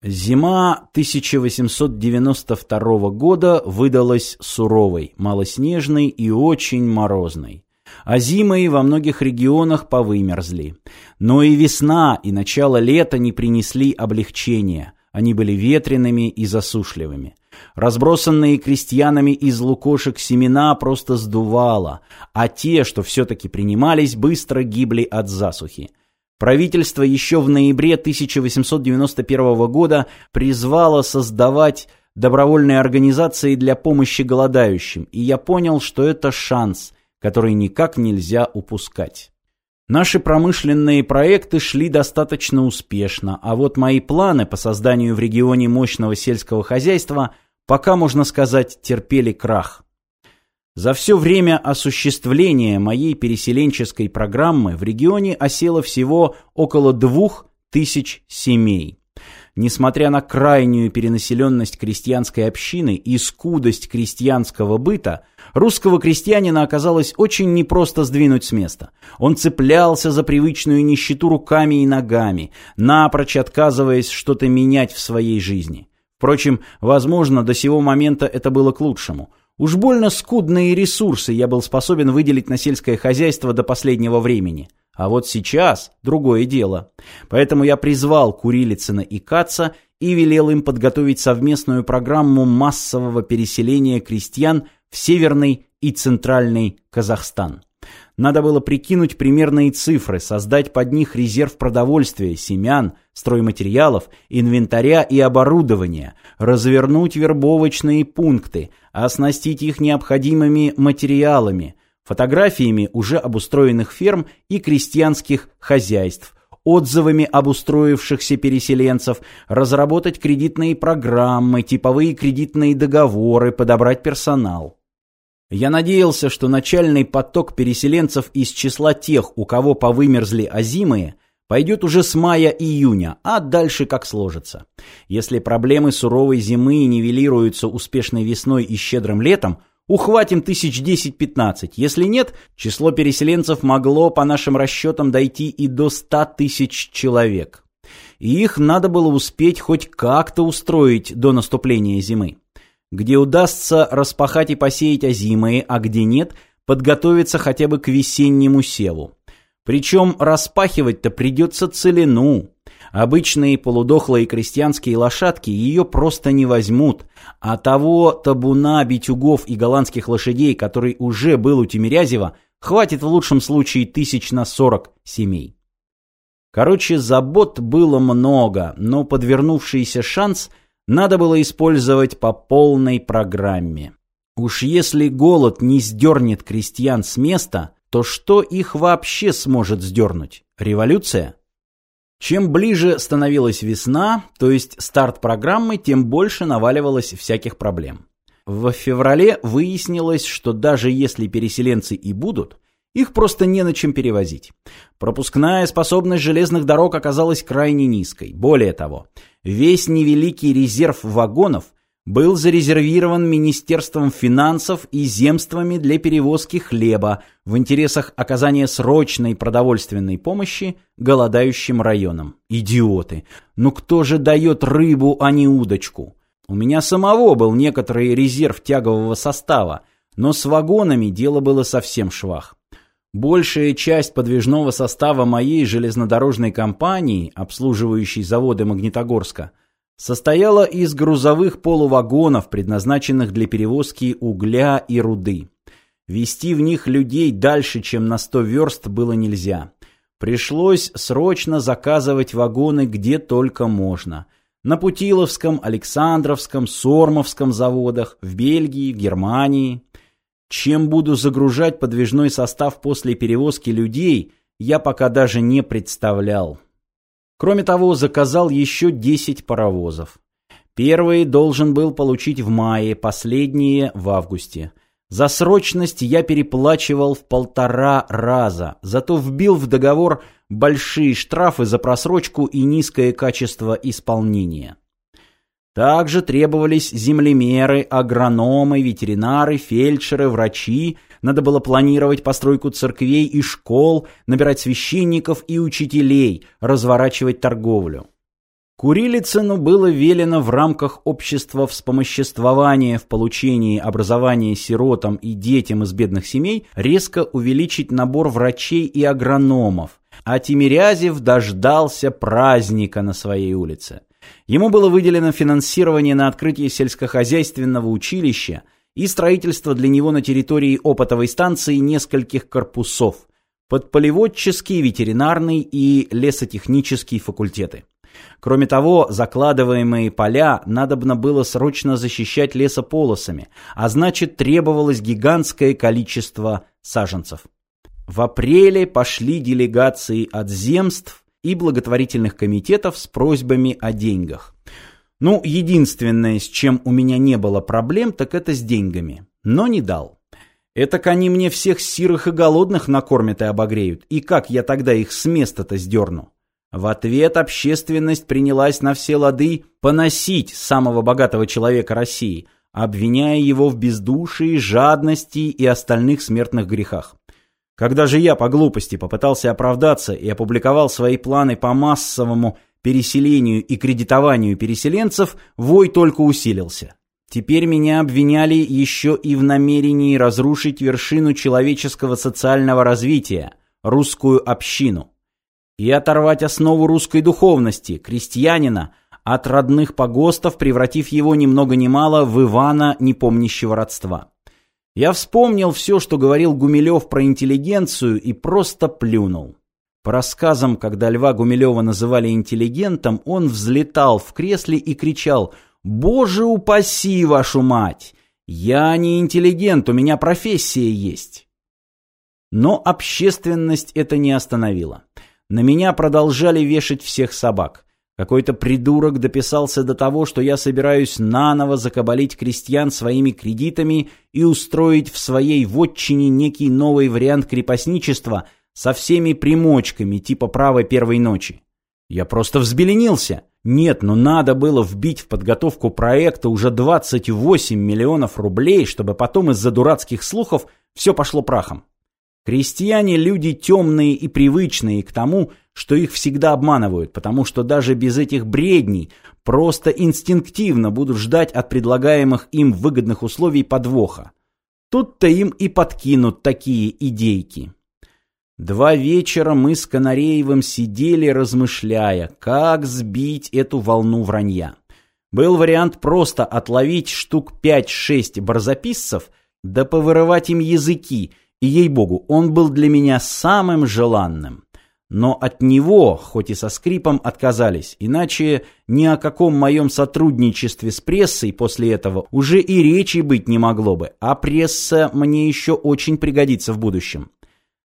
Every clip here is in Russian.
Зима 1892 года выдалась суровой, малоснежной и очень морозной. А зимы во многих регионах повымерзли. Но и весна, и начало лета не принесли облегчения. Они были ветреными и засушливыми. Разбросанные крестьянами из лукошек семена просто сдувало, а те, что все-таки принимались, быстро гибли от засухи. Правительство еще в ноябре 1891 года призвало создавать добровольные организации для помощи голодающим, и я понял, что это шанс, который никак нельзя упускать. Наши промышленные проекты шли достаточно успешно, а вот мои планы по созданию в регионе мощного сельского хозяйства пока, можно сказать, терпели крах. За все время осуществления моей переселенческой программы в регионе осело всего около двух тысяч семей. Несмотря на крайнюю перенаселенность крестьянской общины и скудость крестьянского быта, русского крестьянина оказалось очень непросто сдвинуть с места. Он цеплялся за привычную нищету руками и ногами, напрочь отказываясь что-то менять в своей жизни. Впрочем, возможно, до сего момента это было к лучшему. Уж больно скудные ресурсы я был способен выделить на сельское хозяйство до последнего времени. А вот сейчас другое дело. Поэтому я призвал Курилицына и Каца и велел им подготовить совместную программу массового переселения крестьян в Северный и Центральный Казахстан. Надо было прикинуть примерные цифры, создать под них резерв продовольствия, семян, стройматериалов, инвентаря и оборудования, развернуть вербовочные пункты, оснастить их необходимыми материалами, фотографиями уже обустроенных ферм и крестьянских хозяйств, отзывами обустроившихся переселенцев, разработать кредитные программы, типовые кредитные договоры, подобрать персонал. Я надеялся, что начальный поток переселенцев из числа тех, у кого повымерзли озимые, пойдет уже с мая-июня, а дальше как сложится. Если проблемы суровой зимы нивелируются успешной весной и щедрым летом, ухватим тысяч десять-пятнадцать. Если нет, число переселенцев могло, по нашим расчетам, дойти и до ста тысяч человек. И их надо было успеть хоть как-то устроить до наступления зимы где удастся распахать и посеять озимые, а где нет, подготовиться хотя бы к весеннему севу. Причем распахивать-то придется целину. Обычные полудохлые крестьянские лошадки ее просто не возьмут, а того табуна битюгов и голландских лошадей, который уже был у Тимирязева, хватит в лучшем случае тысяч на сорок семей. Короче, забот было много, но подвернувшийся шанс – надо было использовать по полной программе. Уж если голод не сдернет крестьян с места, то что их вообще сможет сдернуть? Революция? Чем ближе становилась весна, то есть старт программы, тем больше наваливалось всяких проблем. В феврале выяснилось, что даже если переселенцы и будут, их просто не на чем перевозить. Пропускная способность железных дорог оказалась крайне низкой. Более того, весь невеликий резерв вагонов был зарезервирован Министерством финансов и земствами для перевозки хлеба в интересах оказания срочной продовольственной помощи голодающим районам. Идиоты! Ну кто же дает рыбу, а не удочку? У меня самого был некоторый резерв тягового состава, но с вагонами дело было совсем швах. Большая часть подвижного состава моей железнодорожной компании, обслуживающей заводы Магнитогорска, состояла из грузовых полувагонов, предназначенных для перевозки угля и руды. Вести в них людей дальше, чем на 100 верст, было нельзя. Пришлось срочно заказывать вагоны где только можно. На Путиловском, Александровском, Сормовском заводах, в Бельгии, Германии. Чем буду загружать подвижной состав после перевозки людей, я пока даже не представлял. Кроме того, заказал еще 10 паровозов. Первый должен был получить в мае, последние в августе. За срочность я переплачивал в полтора раза, зато вбил в договор большие штрафы за просрочку и низкое качество исполнения. Также требовались землемеры, агрономы, ветеринары, фельдшеры, врачи. Надо было планировать постройку церквей и школ, набирать священников и учителей, разворачивать торговлю. Курилицыну было велено в рамках общества вспомоществования в получении образования сиротам и детям из бедных семей резко увеличить набор врачей и агрономов, а Тимирязев дождался праздника на своей улице. Ему было выделено финансирование на открытие сельскохозяйственного училища и строительство для него на территории опытовой станции нескольких корпусов – подполеводческий, ветеринарный и лесотехнический факультеты. Кроме того, закладываемые поля надобно было срочно защищать лесополосами, а значит требовалось гигантское количество саженцев. В апреле пошли делегации от земств и благотворительных комитетов с просьбами о деньгах. Ну, единственное, с чем у меня не было проблем, так это с деньгами. Но не дал. Этак они мне всех сирых и голодных накормят и обогреют. И как я тогда их с места-то сдерну? В ответ общественность принялась на все лады поносить самого богатого человека России, обвиняя его в бездушии, жадности и остальных смертных грехах. Когда же я по глупости попытался оправдаться и опубликовал свои планы по массовому переселению и кредитованию переселенцев, вой только усилился. Теперь меня обвиняли еще и в намерении разрушить вершину человеческого социального развития – русскую общину. И оторвать основу русской духовности, крестьянина, от родных погостов, превратив его ни много ни мало в Ивана, непомнящего родства. Я вспомнил все, что говорил Гумилев про интеллигенцию, и просто плюнул. По рассказам, когда Льва Гумилева называли интеллигентом, он взлетал в кресле и кричал «Боже упаси вашу мать! Я не интеллигент, у меня профессия есть!» Но общественность это не остановила. На меня продолжали вешать всех собак. Какой-то придурок дописался до того, что я собираюсь наново закабалить крестьян своими кредитами и устроить в своей вотчине некий новый вариант крепостничества со всеми примочками типа права первой ночи. Я просто взбеленился. Нет, ну надо было вбить в подготовку проекта уже 28 миллионов рублей, чтобы потом из-за дурацких слухов все пошло прахом. Крестьяне – люди темные и привычные к тому, что их всегда обманывают, потому что даже без этих бредней просто инстинктивно будут ждать от предлагаемых им выгодных условий подвоха. Тут-то им и подкинут такие идейки. Два вечера мы с Канареевым сидели, размышляя, как сбить эту волну вранья. Был вариант просто отловить штук 5-6 барзаписцев, да повырывать им языки, и, ей-богу, он был для меня самым желанным. Но от него, хоть и со скрипом, отказались, иначе ни о каком моем сотрудничестве с прессой после этого уже и речи быть не могло бы, а пресса мне еще очень пригодится в будущем.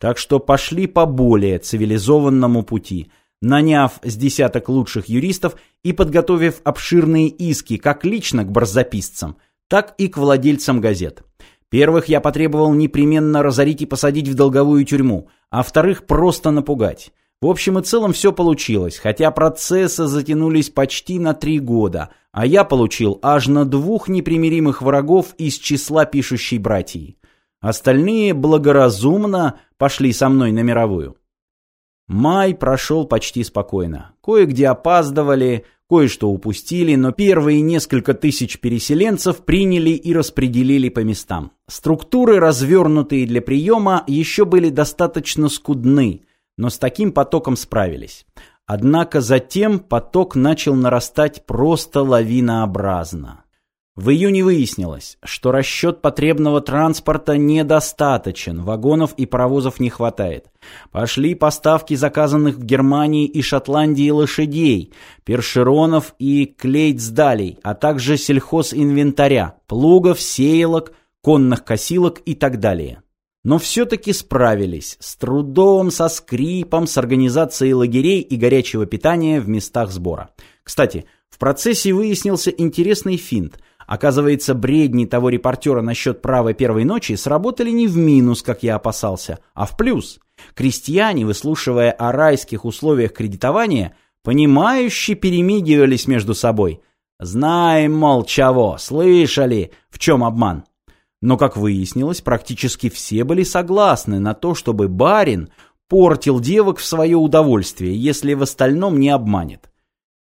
Так что пошли по более цивилизованному пути, наняв с десяток лучших юристов и подготовив обширные иски как лично к барзаписцам, так и к владельцам газет. Первых я потребовал непременно разорить и посадить в долговую тюрьму, а вторых просто напугать. В общем и целом все получилось, хотя процессы затянулись почти на три года, а я получил аж на двух непримиримых врагов из числа пишущей братьи. Остальные благоразумно пошли со мной на мировую. Май прошел почти спокойно. Кое-где опаздывали, Кое-что упустили, но первые несколько тысяч переселенцев приняли и распределили по местам. Структуры, развернутые для приема, еще были достаточно скудны, но с таким потоком справились. Однако затем поток начал нарастать просто лавинообразно. В июне выяснилось, что расчет потребного транспорта недостаточен, вагонов и паровозов не хватает. Пошли поставки заказанных в Германии и Шотландии лошадей, першеронов и клейцдалей, а также сельхозинвентаря, плугов, сеялок, конных косилок и так далее. Но все-таки справились, с трудом, со скрипом, с организацией лагерей и горячего питания в местах сбора. Кстати, в процессе выяснился интересный финт – Оказывается, бредни того репортера насчет правой первой ночи сработали не в минус, как я опасался, а в плюс. Крестьяне, выслушивая о райских условиях кредитования, понимающе перемигивались между собой. Знаем, мол, чего, слышали, в чем обман. Но, как выяснилось, практически все были согласны на то, чтобы барин портил девок в свое удовольствие, если в остальном не обманет.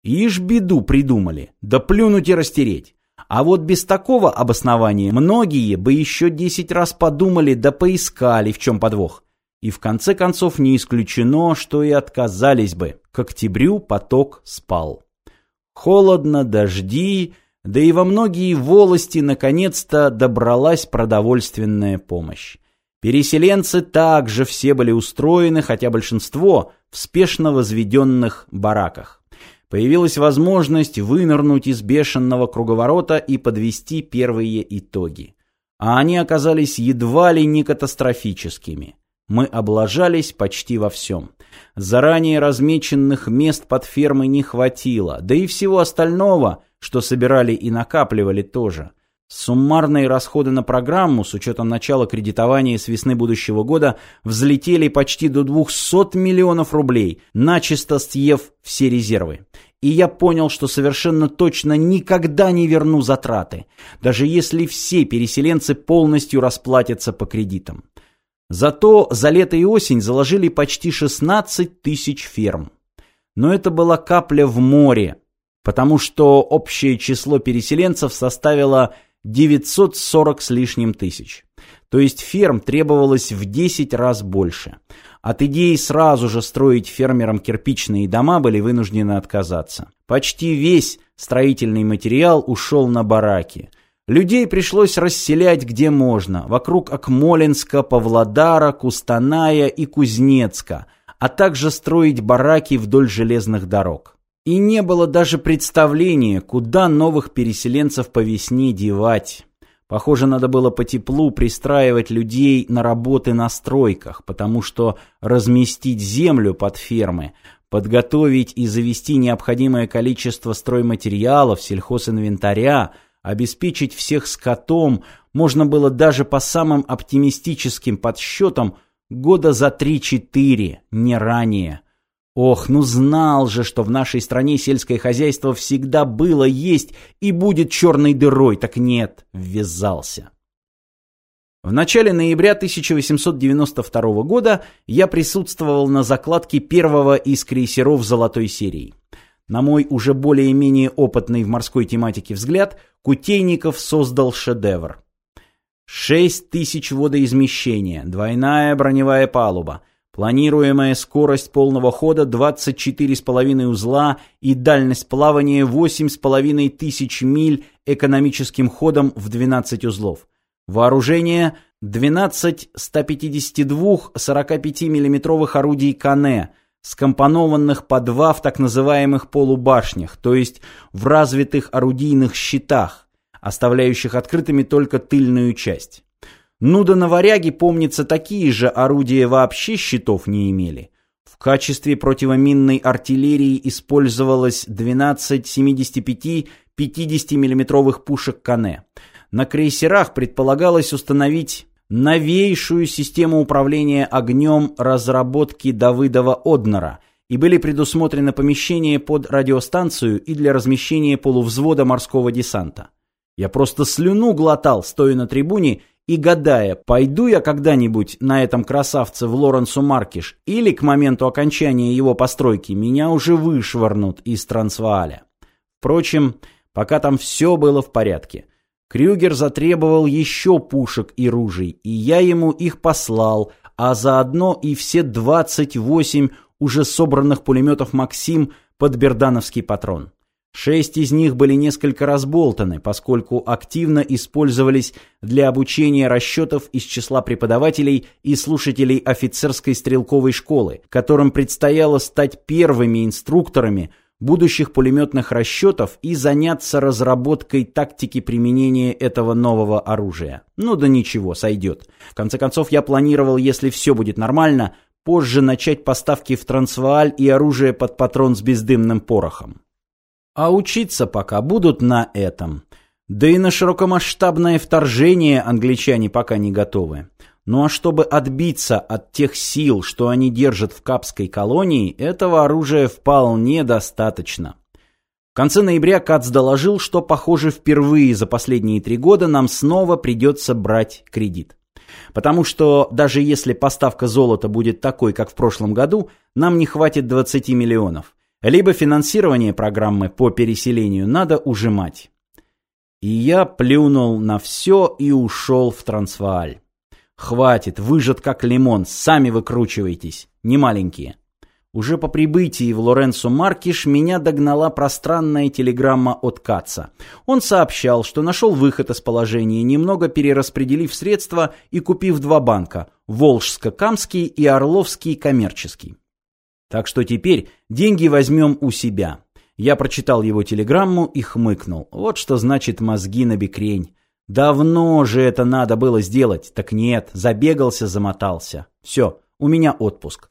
Ишь беду придумали, да плюнуть и растереть. А вот без такого обоснования многие бы еще десять раз подумали да поискали, в чем подвох. И в конце концов не исключено, что и отказались бы. К октябрю поток спал. Холодно, дожди, да и во многие волости наконец-то добралась продовольственная помощь. Переселенцы также все были устроены, хотя большинство, в спешно возведенных бараках. Появилась возможность вынырнуть из бешеного круговорота и подвести первые итоги. А они оказались едва ли не катастрофическими. Мы облажались почти во всем. Заранее размеченных мест под фермой не хватило, да и всего остального, что собирали и накапливали тоже. Суммарные расходы на программу, с учетом начала кредитования с весны будущего года, взлетели почти до 200 миллионов рублей, начисто съев все резервы. И я понял, что совершенно точно никогда не верну затраты, даже если все переселенцы полностью расплатятся по кредитам. Зато за лето и осень заложили почти 16 тысяч ферм. Но это была капля в море, потому что общее число переселенцев составило 940 с лишним тысяч. То есть ферм требовалось в 10 раз больше. От идеи сразу же строить фермерам кирпичные дома были вынуждены отказаться. Почти весь строительный материал ушел на бараки. Людей пришлось расселять где можно, вокруг Акмолинска, Павлодара, Кустаная и Кузнецка, а также строить бараки вдоль железных дорог. И не было даже представления, куда новых переселенцев по весне девать. Похоже, надо было по теплу пристраивать людей на работы на стройках, потому что разместить землю под фермы, подготовить и завести необходимое количество стройматериалов, сельхозинвентаря, обеспечить всех скотом можно было даже по самым оптимистическим подсчетам года за 3-4, не ранее. Ох, ну знал же, что в нашей стране сельское хозяйство всегда было, есть и будет черной дырой, так нет, ввязался. В начале ноября 1892 года я присутствовал на закладке первого из крейсеров золотой серии. На мой уже более-менее опытный в морской тематике взгляд, Кутейников создал шедевр. Шесть тысяч водоизмещения, двойная броневая палуба – Планируемая скорость полного хода 24,5 узла и дальность плавания 8,5 тысяч миль экономическим ходом в 12 узлов. Вооружение 12 152 45 миллиметровых орудий Кане, скомпонованных по два в так называемых полубашнях, то есть в развитых орудийных щитах, оставляющих открытыми только тыльную часть. Ну да на варяге, помнится, такие же орудия вообще щитов не имели. В качестве противоминной артиллерии использовалось 12 75 50 миллиметровых пушек Кане. На крейсерах предполагалось установить новейшую систему управления огнем разработки Давыдова-Однера, и были предусмотрены помещения под радиостанцию и для размещения полувзвода морского десанта. Я просто слюну глотал, стоя на трибуне, и гадая, пойду я когда-нибудь на этом красавце в Лоренсу Маркиш или к моменту окончания его постройки меня уже вышвырнут из Трансвааля. Впрочем, пока там все было в порядке. Крюгер затребовал еще пушек и ружей, и я ему их послал, а заодно и все 28 уже собранных пулеметов «Максим» под бердановский патрон. Шесть из них были несколько разболтаны, поскольку активно использовались для обучения расчетов из числа преподавателей и слушателей офицерской стрелковой школы, которым предстояло стать первыми инструкторами будущих пулеметных расчетов и заняться разработкой тактики применения этого нового оружия. Ну да ничего, сойдет. В конце концов, я планировал, если все будет нормально, позже начать поставки в Трансвааль и оружие под патрон с бездымным порохом. А учиться пока будут на этом. Да и на широкомасштабное вторжение англичане пока не готовы. Ну а чтобы отбиться от тех сил, что они держат в Капской колонии, этого оружия вполне достаточно. В конце ноября Кац доложил, что, похоже, впервые за последние три года нам снова придется брать кредит. Потому что даже если поставка золота будет такой, как в прошлом году, нам не хватит 20 миллионов. Либо финансирование программы по переселению надо ужимать. И я плюнул на все и ушел в Трансвааль. Хватит, выжат как лимон, сами выкручивайтесь, не маленькие. Уже по прибытии в Лоренцо Маркиш меня догнала пространная телеграмма от Каца. Он сообщал, что нашел выход из положения, немного перераспределив средства и купив два банка – Волжско-Камский и Орловский коммерческий. Так что теперь деньги возьмем у себя. Я прочитал его телеграмму и хмыкнул. Вот что значит мозги на бекрень. Давно же это надо было сделать. Так нет, забегался, замотался. Все, у меня отпуск.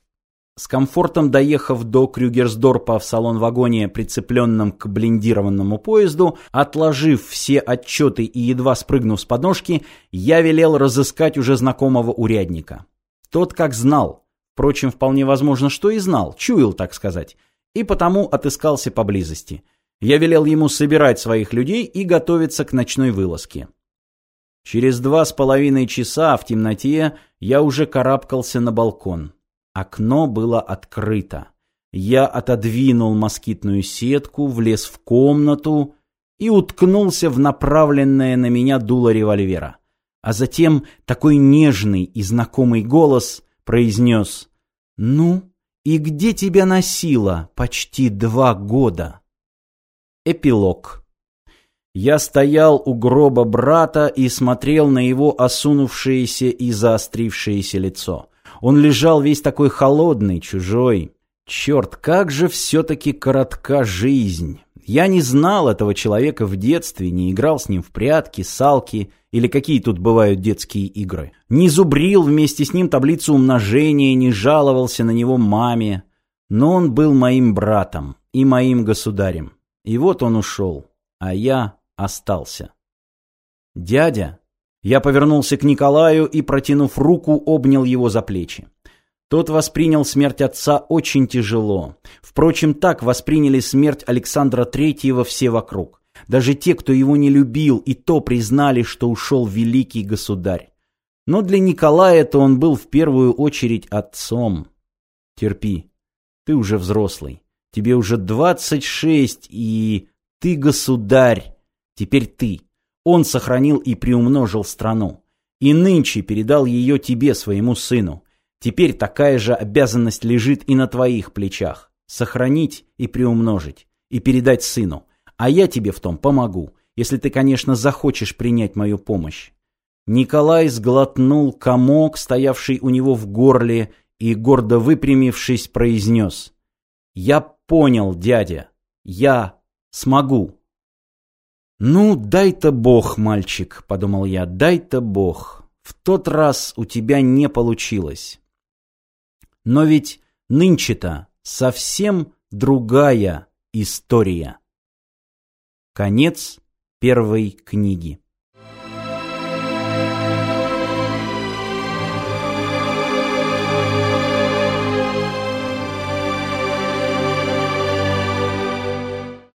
С комфортом доехав до Крюгерсдорпа в салон-вагоне, прицепленном к блиндированному поезду, отложив все отчеты и едва спрыгнув с подножки, я велел разыскать уже знакомого урядника. Тот как знал, впрочем, вполне возможно, что и знал, чуял, так сказать, и потому отыскался поблизости. Я велел ему собирать своих людей и готовиться к ночной вылазке. Через два с половиной часа в темноте я уже карабкался на балкон. Окно было открыто. Я отодвинул москитную сетку, влез в комнату и уткнулся в направленное на меня дуло револьвера. А затем такой нежный и знакомый голос произнес «Ну, и где тебя носило почти два года?» Эпилог я стоял у гроба брата и смотрел на его осунувшееся и заострившееся лицо. Он лежал весь такой холодный, чужой. Черт, как же все-таки коротка жизнь. Я не знал этого человека в детстве, не играл с ним в прятки, салки или какие тут бывают детские игры. Не зубрил вместе с ним таблицу умножения, не жаловался на него маме. Но он был моим братом и моим государем. И вот он ушел, а я остался. «Дядя», я повернулся к Николаю и, протянув руку, обнял его за плечи. Тот воспринял смерть отца очень тяжело. Впрочем, так восприняли смерть Александра Третьего все вокруг. Даже те, кто его не любил, и то признали, что ушел великий государь. Но для Николая-то он был в первую очередь отцом. Терпи, ты уже взрослый. Тебе уже двадцать шесть, и ты государь. Теперь ты. Он сохранил и приумножил страну. И нынче передал ее тебе, своему сыну. Теперь такая же обязанность лежит и на твоих плечах. Сохранить и приумножить. И передать сыну. А я тебе в том помогу, если ты, конечно, захочешь принять мою помощь. Николай сглотнул комок, стоявший у него в горле, и, гордо выпрямившись, произнес. «Я понял, дядя. Я смогу». «Ну, дай-то бог, мальчик», — подумал я, — «дай-то бог. В тот раз у тебя не получилось». Но ведь нынче-то совсем другая история. Конец первой книги.